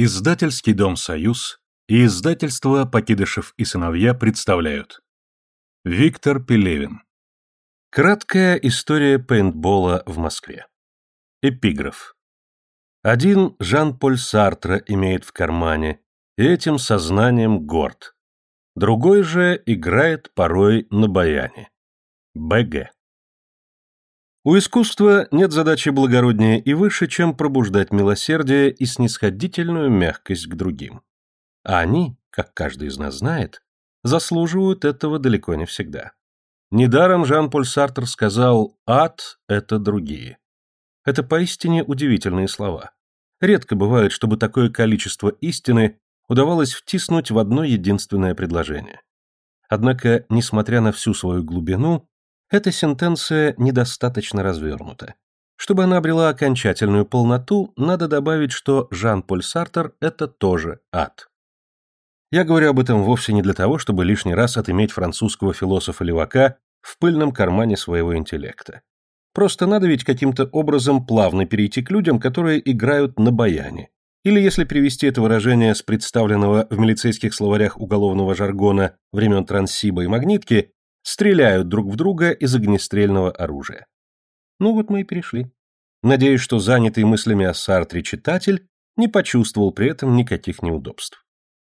Издательский дом «Союз» и издательство «Покидышев и сыновья» представляют Виктор Пелевин Краткая история пейнтбола в Москве Эпиграф Один Жан-Поль Сартра имеет в кармане, и этим сознанием горд. Другой же играет порой на баяне. Б.Г. У искусства нет задачи благороднее и выше, чем пробуждать милосердие и снисходительную мягкость к другим. А они, как каждый из нас знает, заслуживают этого далеко не всегда. Недаром Жан-Поль Сартр сказал «ад – это другие». Это поистине удивительные слова. Редко бывает, чтобы такое количество истины удавалось втиснуть в одно единственное предложение. Однако, несмотря на всю свою глубину, эта сентенция недостаточно развернута. Чтобы она обрела окончательную полноту, надо добавить, что Жан-Поль Сартер – это тоже ад. Я говорю об этом вовсе не для того, чтобы лишний раз отыметь французского философа-левака в пыльном кармане своего интеллекта. Просто надо ведь каким-то образом плавно перейти к людям, которые играют на баяне. Или, если привести это выражение с представленного в милицейских словарях уголовного жаргона времен Транссиба и Магнитки, стреляют друг в друга из огнестрельного оружия. Ну вот мы и перешли. Надеюсь, что занятый мыслями о Сартре читатель не почувствовал при этом никаких неудобств.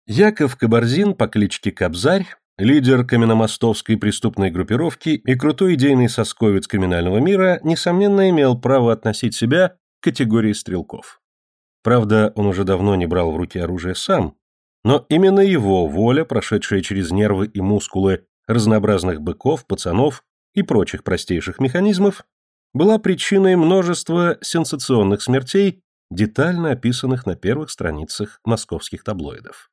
Яков Кабарзин по кличке Кобзарь, лидер каменномостовской преступной группировки и крутой идейный сосковец криминального мира, несомненно имел право относить себя к категории стрелков. Правда, он уже давно не брал в руки оружие сам, но именно его воля, прошедшая через нервы и мускулы разнообразных быков, пацанов и прочих простейших механизмов, была причиной множества сенсационных смертей, детально описанных на первых страницах московских таблоидов.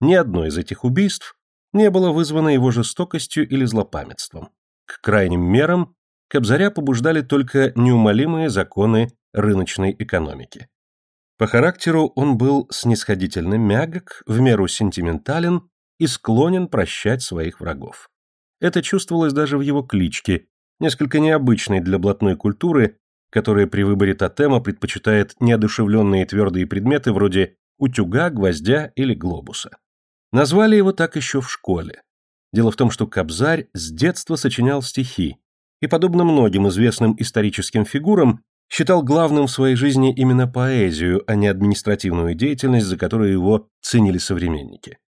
Ни одно из этих убийств не было вызвано его жестокостью или злопамятством. К крайним мерам Кобзаря побуждали только неумолимые законы рыночной экономики. По характеру он был снисходительно мягок, в меру сентиментален и склонен прощать своих врагов. Это чувствовалось даже в его кличке, несколько необычной для блатной культуры, которая при выборе тотема предпочитает неодушевленные твердые предметы вроде утюга, гвоздя или глобуса. Назвали его так еще в школе. Дело в том, что Кобзарь с детства сочинял стихи, и, подобно многим известным историческим фигурам, считал главным в своей жизни именно поэзию, а не административную деятельность, за которую его ценили современники.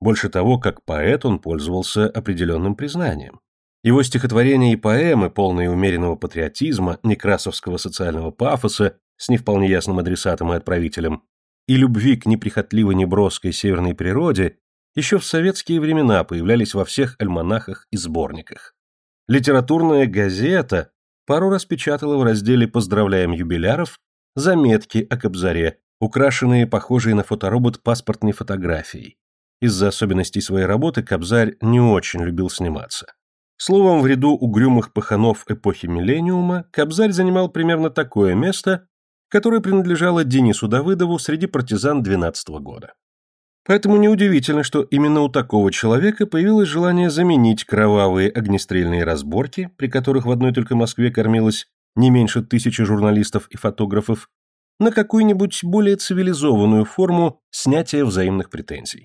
Больше того, как поэт он пользовался определенным признанием. Его стихотворения и поэмы, полные умеренного патриотизма, некрасовского социального пафоса с не вполне ясным адресатом и отправителем, и любви к неприхотливой неброской северной природе, еще в советские времена появлялись во всех альманахах и сборниках. Литературная газета пару раз печатала в разделе «Поздравляем юбиляров» заметки о Кобзаре, украшенные похожей на фоторобот паспортной фотографией, из-за особенностей своей работы Кобзарь не очень любил сниматься. Словом, в ряду угрюмых паханов эпохи миллениума Кобзарь занимал примерно такое место, которое принадлежало Денису Давыдову среди партизан 12 -го года. Поэтому неудивительно, что именно у такого человека появилось желание заменить кровавые огнестрельные разборки, при которых в одной только Москве кормилось не меньше тысячи журналистов и фотографов, на какую-нибудь более цивилизованную форму снятия взаимных претензий.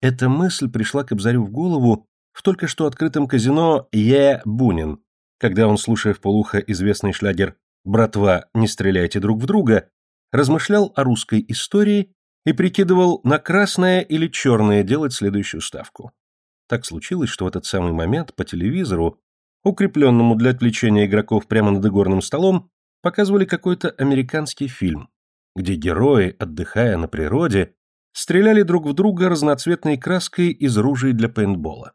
Эта мысль пришла к Обзарю в голову в только что открытом казино Е. Бунин, когда он, слушая в полухо известный шлягер «Братва, не стреляйте друг в друга», размышлял о русской истории и прикидывал, на красное или черное делать следующую ставку. Так случилось, что в этот самый момент по телевизору, укрепленному для отвлечения игроков прямо над игорным столом, показывали какой-то американский фильм, где герои, отдыхая на природе, стреляли друг в друга разноцветной краской из ружей для пейнтбола.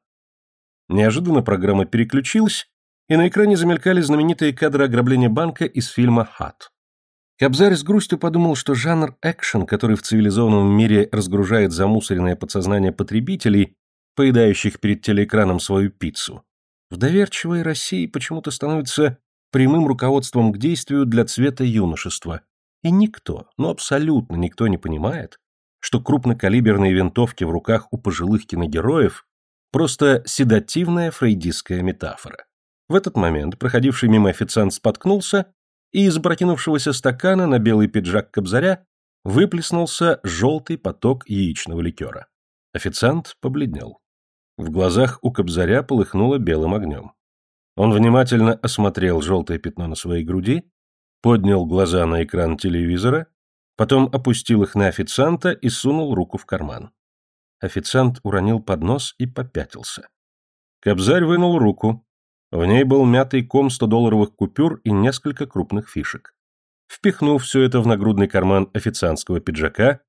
Неожиданно программа переключилась, и на экране замелькали знаменитые кадры ограбления банка из фильма «Хат». Кобзарь с грустью подумал, что жанр экшен, который в цивилизованном мире разгружает замусоренное подсознание потребителей, поедающих перед телеэкраном свою пиццу, в доверчивой России почему-то становится прямым руководством к действию для цвета юношества. И никто, ну абсолютно никто не понимает, что крупнокалиберные винтовки в руках у пожилых киногероев просто седативная фрейдистская метафора. В этот момент проходивший мимо официант споткнулся, и из опрокинувшегося стакана на белый пиджак Кобзаря выплеснулся желтый поток яичного ликера. Официант побледнел. В глазах у Кобзаря полыхнуло белым огнем. Он внимательно осмотрел желтое пятно на своей груди, поднял глаза на экран телевизора, потом опустил их на официанта и сунул руку в карман. Официант уронил поднос и попятился. Кобзарь вынул руку. В ней был мятый ком 100-долларовых купюр и несколько крупных фишек. Впихнув все это в нагрудный карман официантского пиджака,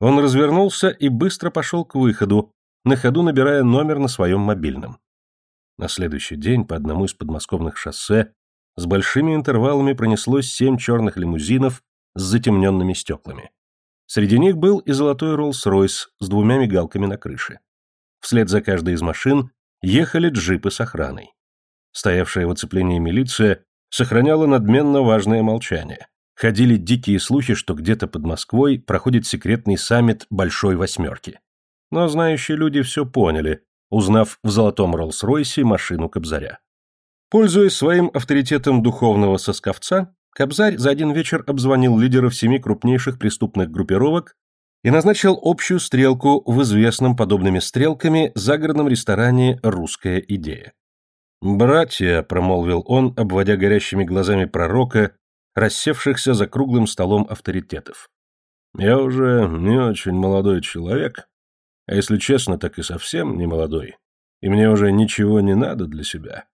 он развернулся и быстро пошел к выходу, на ходу набирая номер на своем мобильном. На следующий день по одному из подмосковных шоссе с большими интервалами пронеслось семь черных лимузинов с затемненными стеклами. Среди них был и золотой Роллс-Ройс с двумя мигалками на крыше. Вслед за каждой из машин ехали джипы с охраной. Стоявшая в оцеплении милиция сохраняла надменно важное молчание. Ходили дикие слухи, что где-то под Москвой проходит секретный саммит Большой Восьмерки. Но знающие люди все поняли, узнав в золотом Роллс-Ройсе машину Кобзаря. Пользуясь своим авторитетом духовного сосковца, Кобзарь за один вечер обзвонил лидеров семи крупнейших преступных группировок и назначил общую стрелку в известном подобными стрелками загородном ресторане «Русская идея». «Братья», — промолвил он, обводя горящими глазами пророка, рассевшихся за круглым столом авторитетов. «Я уже не очень молодой человек, а если честно, так и совсем не молодой, и мне уже ничего не надо для себя,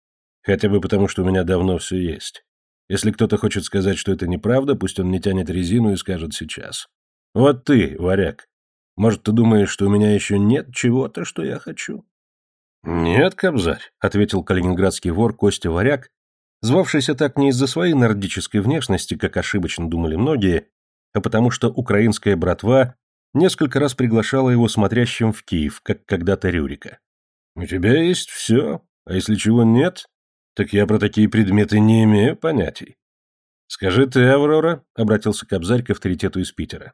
хотя бы потому, что у меня давно все есть. Если кто-то хочет сказать, что это неправда, пусть он не тянет резину и скажет сейчас. Вот ты, варяг, может, ты думаешь, что у меня еще нет чего-то, что я хочу?» «Нет, Кобзарь», — ответил калининградский вор Костя Варяг, звавшийся так не из-за своей нордической внешности, как ошибочно думали многие, а потому что украинская братва несколько раз приглашала его смотрящим в Киев, как когда-то Рюрика. «У тебя есть все, а если чего нет, так я про такие предметы не имею понятий». «Скажи ты, Аврора», — обратился Кобзарь к авторитету из Питера.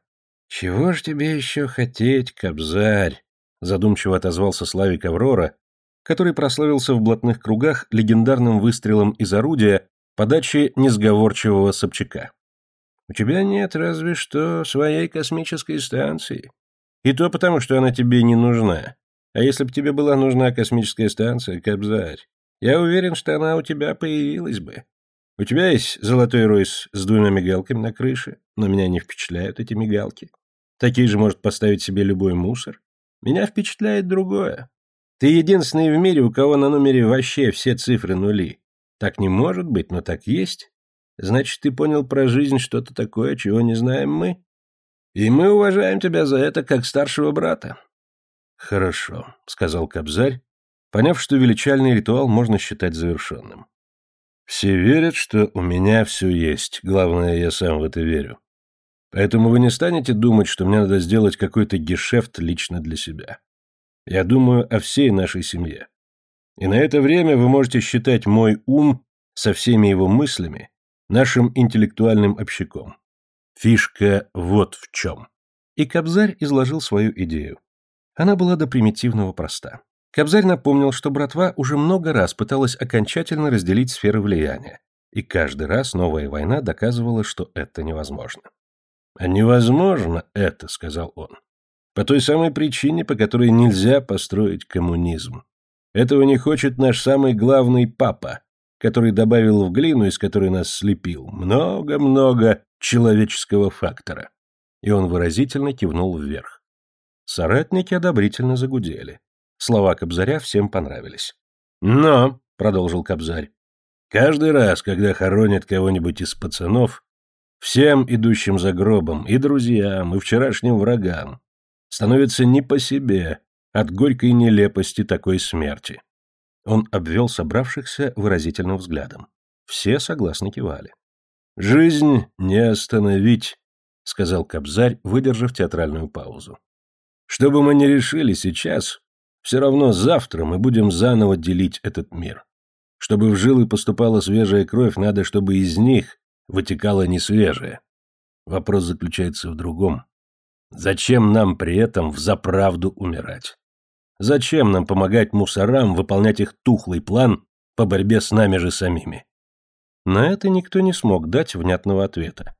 «Чего ж тебе еще хотеть, Кобзарь?» — задумчиво отозвался Славик Аврора, который прославился в блатных кругах легендарным выстрелом из орудия подачи несговорчивого Собчака. У тебя нет разве что своей космической станции. И то потому, что она тебе не нужна. А если бы тебе была нужна космическая станция, Кобзарь, я уверен, что она у тебя появилась бы. У тебя есть золотой Ройс с двумя мигалками на крыше, но меня не впечатляют эти мигалки. Такие же может поставить себе любой мусор. Меня впечатляет другое. Ты единственный в мире, у кого на номере вообще все цифры нули. Так не может быть, но так есть. Значит, ты понял про жизнь что-то такое, чего не знаем мы. И мы уважаем тебя за это, как старшего брата. Хорошо, сказал Кобзарь, поняв, что величальный ритуал можно считать завершенным. Все верят, что у меня все есть. Главное, я сам в это верю. Поэтому вы не станете думать, что мне надо сделать какой-то гешефт лично для себя. Я думаю о всей нашей семье. И на это время вы можете считать мой ум со всеми его мыслями нашим интеллектуальным общаком. Фишка вот в чем. И Кобзарь изложил свою идею. Она была до примитивного проста. Кобзарь напомнил, что братва уже много раз пыталась окончательно разделить сферы влияния, и каждый раз новая война доказывала, что это невозможно. «А невозможно это», — сказал он. По той самой причине, по которой нельзя построить коммунизм. Этого не хочет наш самый главный папа, который добавил в глину, из которой нас слепил, много-много человеческого фактора. И он выразительно кивнул вверх. Соратники одобрительно загудели. Слова Кобзаря всем понравились. «Но», — продолжил Кобзарь, — «каждый раз, когда хоронят кого-нибудь из пацанов, всем идущим за гробом, и друзьям, и вчерашним врагам, становится не по себе от горькой нелепости такой смерти. Он обвел собравшихся выразительным взглядом. Все согласно кивали. «Жизнь не остановить», — сказал Кобзарь, выдержав театральную паузу. «Что бы мы ни решили сейчас, все равно завтра мы будем заново делить этот мир. Чтобы в жилы поступала свежая кровь, надо, чтобы из них вытекала несвежая. Вопрос заключается в другом. Зачем нам при этом взаправду умирать? Зачем нам помогать мусорам выполнять их тухлый план по борьбе с нами же самими? На это никто не смог дать внятного ответа.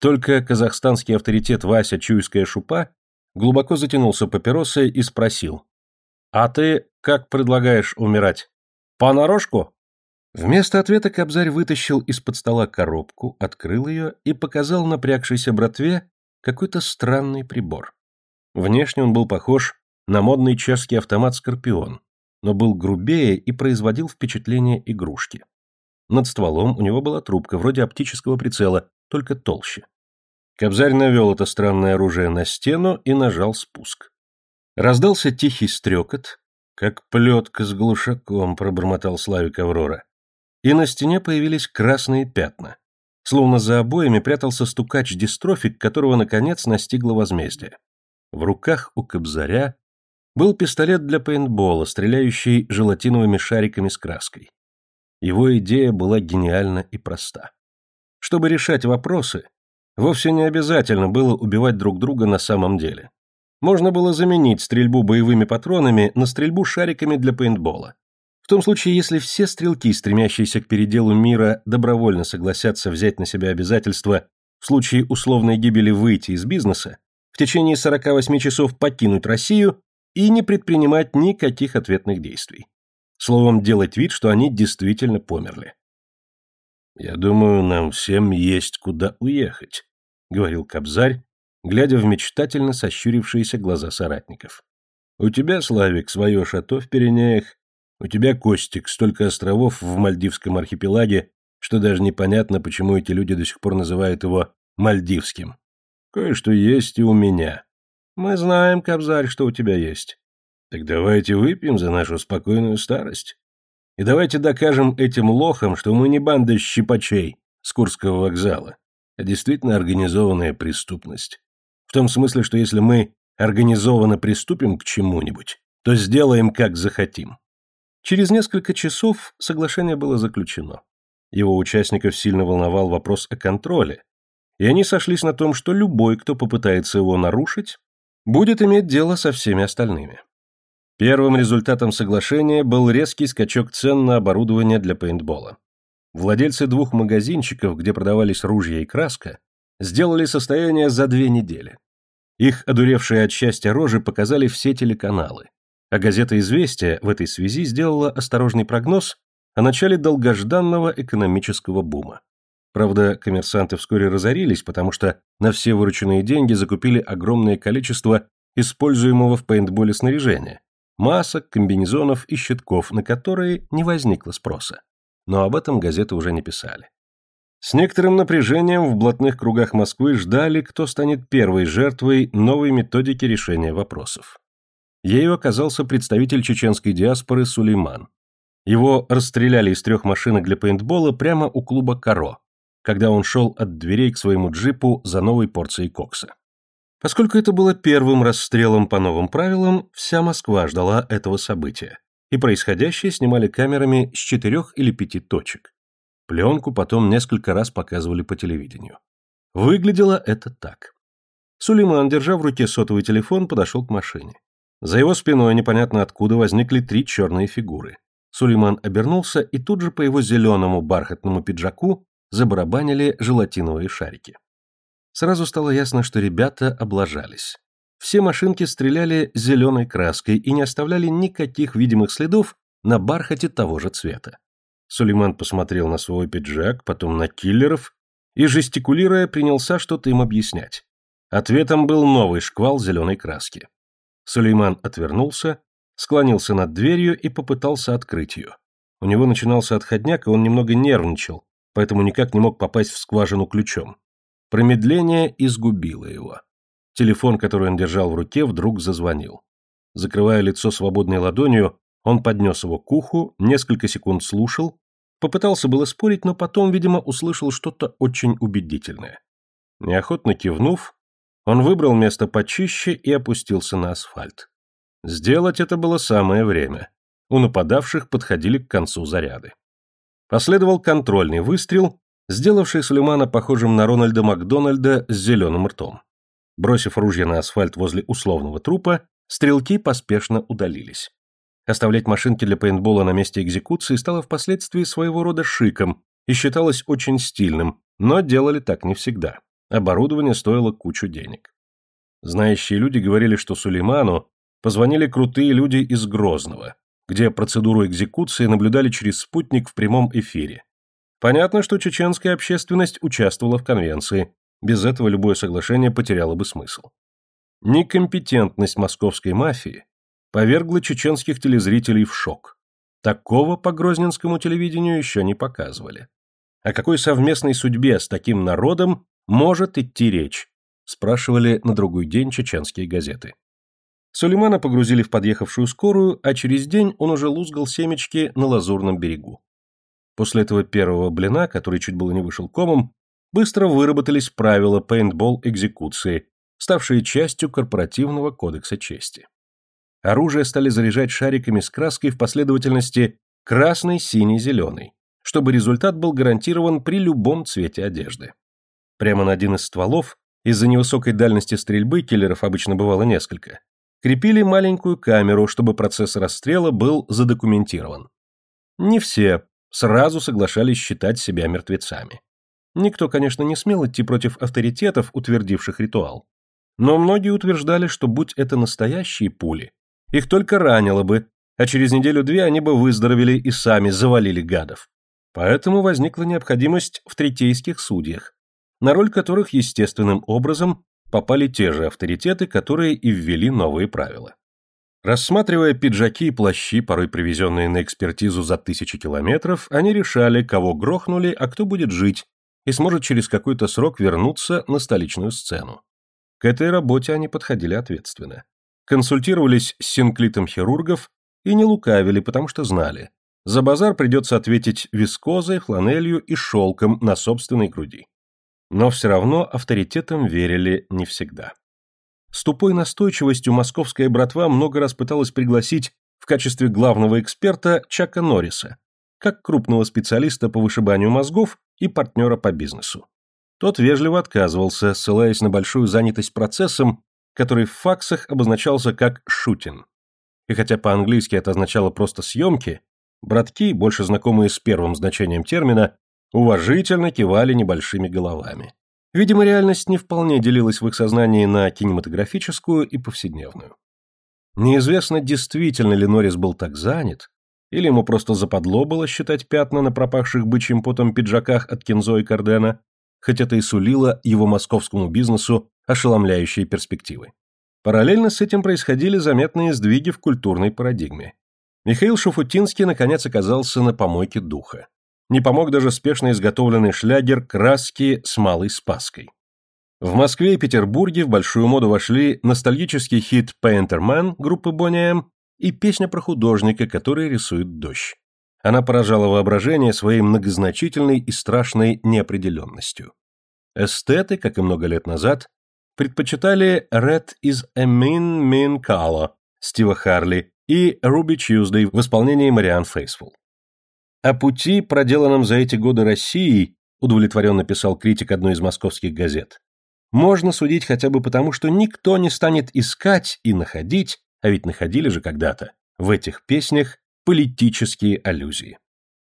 Только казахстанский авторитет Вася Чуйская Шупа глубоко затянулся папиросой и спросил. «А ты как предлагаешь умирать? Понарошку?» Вместо ответа Кобзарь вытащил из-под стола коробку, открыл ее и показал напрягшейся братве какой-то странный прибор. Внешне он был похож на модный чешский автомат «Скорпион», но был грубее и производил впечатление игрушки. Над стволом у него была трубка, вроде оптического прицела, только толще. Кобзарь навел это странное оружие на стену и нажал спуск. Раздался тихий стрекот, как плетка с глушаком, пробормотал Славик Аврора. И на стене появились красные пятна. Словно за обоями прятался стукач-дистрофик, которого, наконец, настигло возмездие. В руках у Кобзаря был пистолет для пейнтбола, стреляющий желатиновыми шариками с краской. Его идея была гениальна и проста. Чтобы решать вопросы, вовсе не обязательно было убивать друг друга на самом деле. Можно было заменить стрельбу боевыми патронами на стрельбу шариками для пейнтбола. В том случае, если все стрелки, стремящиеся к переделу мира, добровольно согласятся взять на себя обязательство в случае условной гибели выйти из бизнеса, в течение 48 часов покинуть Россию и не предпринимать никаких ответных действий. Словом, делать вид, что они действительно померли. «Я думаю, нам всем есть куда уехать», — говорил Кобзарь, глядя в мечтательно сощурившиеся глаза соратников. «У тебя, Славик, свое шато в Пиренеях, у тебя, Костик, столько островов в Мальдивском архипелаге, что даже непонятно, почему эти люди до сих пор называют его Мальдивским. Кое-что есть и у меня. Мы знаем, Кобзарь, что у тебя есть. Так давайте выпьем за нашу спокойную старость. И давайте докажем этим лохам, что мы не банда щипачей с Курского вокзала, а действительно организованная преступность. В том смысле, что если мы организованно приступим к чему-нибудь, то сделаем, как захотим. Через несколько часов соглашение было заключено. Его участников сильно волновал вопрос о контроле, и они сошлись на том, что любой, кто попытается его нарушить, будет иметь дело со всеми остальными. Первым результатом соглашения был резкий скачок цен на оборудование для пейнтбола. Владельцы двух магазинчиков, где продавались ружья и краска, сделали состояние за две недели. Их одуревшие от счастья рожи показали все телеканалы. А газета «Известия» в этой связи сделала осторожный прогноз о начале долгожданного экономического бума. Правда, коммерсанты вскоре разорились, потому что на все вырученные деньги закупили огромное количество используемого в пейнтболе снаряжения, масок, комбинезонов и щитков, на которые не возникло спроса. Но об этом газеты уже не писали. С некоторым напряжением в блатных кругах Москвы ждали, кто станет первой жертвой новой методики решения вопросов. Ею оказался представитель чеченской диаспоры Сулейман. Его расстреляли из трех машинок для пейнтбола прямо у клуба «Каро», когда он шел от дверей к своему джипу за новой порцией кокса. Поскольку это было первым расстрелом по новым правилам, вся Москва ждала этого события, и происходящее снимали камерами с четырех или пяти точек. Пленку потом несколько раз показывали по телевидению. Выглядело это так. Сулейман, держа в руке сотовый телефон, подошел к машине. За его спиной непонятно откуда возникли три черные фигуры. Сулейман обернулся, и тут же по его зеленому бархатному пиджаку забарабанили желатиновые шарики. Сразу стало ясно, что ребята облажались. Все машинки стреляли зеленой краской и не оставляли никаких видимых следов на бархате того же цвета. Сулейман посмотрел на свой пиджак, потом на киллеров и, жестикулируя, принялся что-то им объяснять. Ответом был новый шквал зеленой краски. Сулейман отвернулся, склонился над дверью и попытался открыть ее. У него начинался отходняк, и он немного нервничал, поэтому никак не мог попасть в скважину ключом. Промедление изгубило его. Телефон, который он держал в руке, вдруг зазвонил. Закрывая лицо свободной ладонью, он поднес его к уху, несколько секунд слушал, попытался было спорить, но потом, видимо, услышал что-то очень убедительное. Неохотно кивнув, он выбрал место почище и опустился на асфальт. Сделать это было самое время. У нападавших подходили к концу заряды. Последовал контрольный выстрел, сделавший Сулеймана похожим на Рональда Макдональда с зеленым ртом. Бросив ружье на асфальт возле условного трупа, стрелки поспешно удалились. Оставлять машинки для пейнтбола на месте экзекуции стало впоследствии своего рода шиком и считалось очень стильным, но делали так не всегда. Оборудование стоило кучу денег. Знающие люди говорили, что Сулейману позвонили крутые люди из Грозного, где процедуру экзекуции наблюдали через спутник в прямом эфире. Понятно, что чеченская общественность участвовала в конвенции, без этого любое соглашение потеряло бы смысл. Некомпетентность московской мафии повергла чеченских телезрителей в шок. Такого по грозненскому телевидению еще не показывали. О какой совместной судьбе с таким народом может идти речь? Спрашивали на другой день чеченские газеты. Сулеймана погрузили в подъехавшую скорую, а через день он уже лузгал семечки на лазурном берегу. После этого первого блина, который чуть было не вышел комом, быстро выработались правила пейнтбол-экзекуции, ставшие частью корпоративного кодекса чести. Оружие стали заряжать шариками с краской в последовательности красный, синий, зеленый, чтобы результат был гарантирован при любом цвете одежды. Прямо на один из стволов, из-за невысокой дальности стрельбы, киллеров обычно бывало несколько, крепили маленькую камеру, чтобы процесс расстрела был задокументирован. Не все сразу соглашались считать себя мертвецами. Никто, конечно, не смел идти против авторитетов, утвердивших ритуал. Но многие утверждали, что будь это настоящие пули, их только ранило бы, а через неделю-две они бы выздоровели и сами завалили гадов. Поэтому возникла необходимость в третейских судьях, на роль которых естественным образом попали те же авторитеты, которые и ввели новые правила. Рассматривая пиджаки и плащи, порой привезенные на экспертизу за тысячи километров, они решали, кого грохнули, а кто будет жить, и сможет через какой-то срок вернуться на столичную сцену. К этой работе они подходили ответственно. Консультировались с синклитом хирургов и не лукавили, потому что знали. За базар придется ответить вискозой, фланелью и шелком на собственной груди. Но все равно авторитетам верили не всегда. С тупой настойчивостью московская братва много раз пыталась пригласить в качестве главного эксперта Чака Норриса, как крупного специалиста по вышибанию мозгов и партнера по бизнесу. Тот вежливо отказывался, ссылаясь на большую занятость процессом, который в факсах обозначался как «шутин». И хотя по-английски это означало просто «съемки», братки, больше знакомые с первым значением термина, уважительно кивали небольшими головами. Видимо, реальность не вполне делилась в их сознании на кинематографическую и повседневную. Неизвестно, действительно ли Норрис был так занят, или ему просто западло было считать пятна на пропахших бычьим потом пиджаках от Кинзо и Кардена, хоть это и сулило его московскому бизнесу ошеломляющие перспективы. Параллельно с этим происходили заметные сдвиги в культурной парадигме. Михаил Шуфутинский наконец оказался на помойке духа. Не помог даже спешно изготовленный шлягер «Краски с малой спаской». В Москве и Петербурге в большую моду вошли ностальгический хит «Painter Man» группы Boney M и песня про художника, который рисует дождь. Она поражала воображение своей многозначительной и страшной неопределенностью. Эстеты, как и много лет назад, предпочитали «Red is a mean, mean color» Стива Харли и «Ruby Tuesday» в исполнении Мариан Фейсфул. О пути, проделанном за эти годы Россией, удовлетворенно писал критик одной из московских газет, можно судить хотя бы потому, что никто не станет искать и находить а ведь находили же когда-то, в этих песнях политические аллюзии.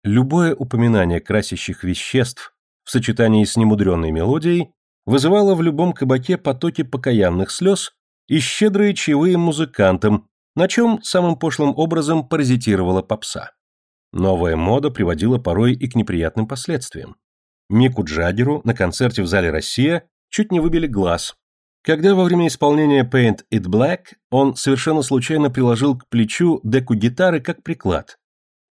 Любое упоминание красящих веществ в сочетании с немудренной мелодией вызывало в любом кабаке потоки покаянных слез и щедрые чаевые музыкантам, на чем самым пошлым образом паразитировала попса. Новая мода приводила порой и к неприятным последствиям. Мику Джаггеру на концерте в зале «Россия» чуть не выбили глаз, когда во время исполнения Paint It Black он совершенно случайно приложил к плечу деку гитары как приклад.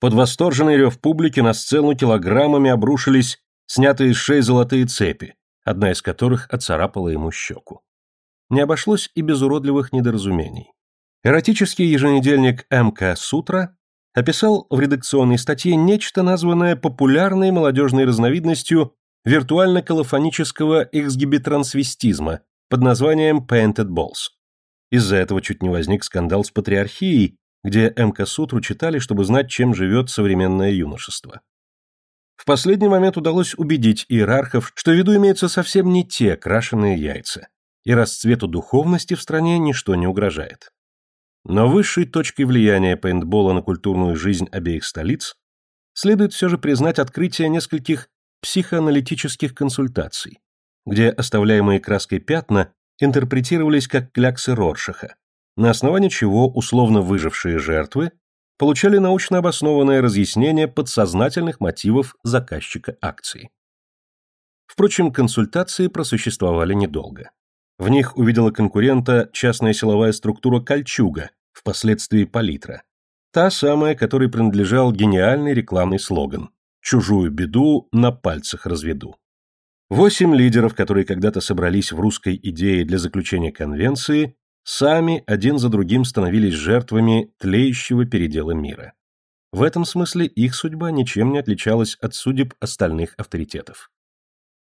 Под восторженный рев публики на сцену килограммами обрушились снятые с шеи золотые цепи, одна из которых отцарапала ему щеку. Не обошлось и без уродливых недоразумений. Эротический еженедельник МК Сутра описал в редакционной статье нечто, названное популярной молодежной разновидностью виртуально-колофонического эксгибитрансвестизма, под названием Painted Balls. Из-за этого чуть не возник скандал с патриархией, где МК Сутру читали, чтобы знать, чем живет современное юношество. В последний момент удалось убедить иерархов, что в виду имеются совсем не те крашеные яйца, и расцвету духовности в стране ничто не угрожает. Но высшей точкой влияния пейнтбола на культурную жизнь обеих столиц следует все же признать открытие нескольких психоаналитических консультаций, где оставляемые краской пятна интерпретировались как кляксы Роршаха, на основании чего условно выжившие жертвы получали научно обоснованное разъяснение подсознательных мотивов заказчика акции. Впрочем, консультации просуществовали недолго. В них увидела конкурента частная силовая структура «Кольчуга», впоследствии «Палитра». Та самая, которой принадлежал гениальный рекламный слоган «Чужую беду на пальцах разведу». Восемь лидеров, которые когда-то собрались в русской идее для заключения конвенции, сами один за другим становились жертвами тлеющего передела мира. В этом смысле их судьба ничем не отличалась от судеб остальных авторитетов.